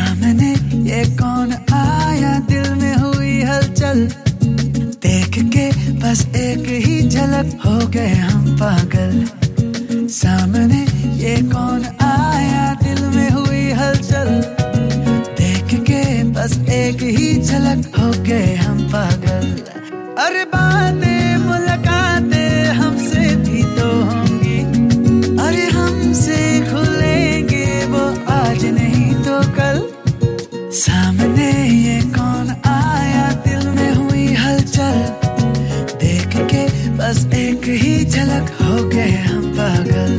सामने ये कौन आया? दिल में हुई हलचल। देख के बस एक ही झलक। हो गए हम पागल। सामने ये कौन आया? दिल में हुई हलचल। देख के बस एक ही झलक। हो गए हम पागल। सामने ये कौन आया? दिल में हुई हलचल देख के बस एक ही झलक हो गए हम पागल।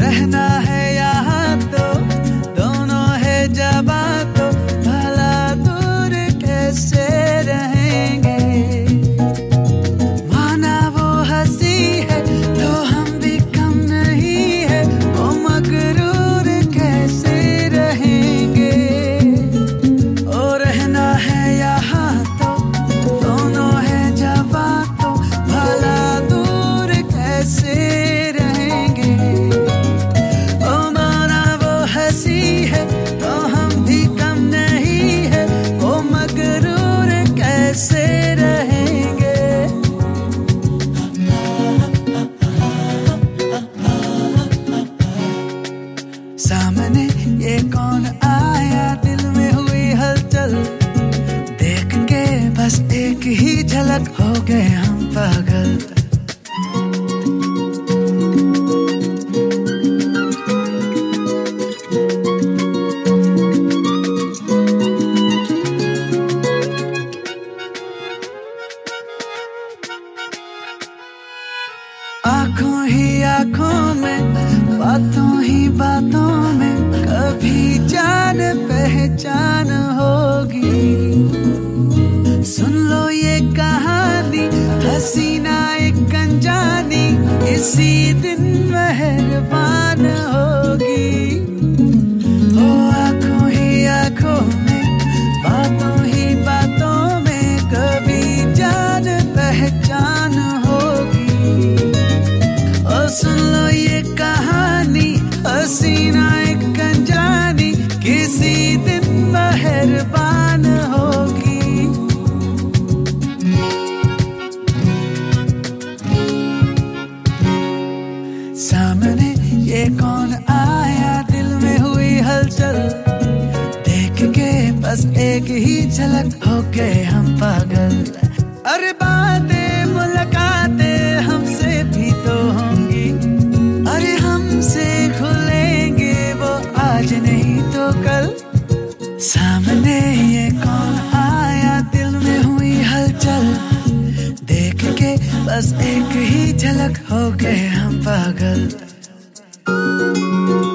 रहना है यहाँ तो दोनों है जबा झलक हो गए हम पागल। आँखों ही आँखों में, बातों ही बातों में, कभी जान पहचान होगी। मेहरबान होगी ये कौन आया दिल में हुई हलचल? देख के बस एक ही झलक। हो गए हम पागल। अरे बातें, मुलाकातें हमसे भी तो होंगी। अरे हमसे खुलेंगे वो आज नहीं तो कल। सामने ये कौन आया दिल में हुई हलचल? देख के बस एक ही झलक। हो गए हम पागल। Música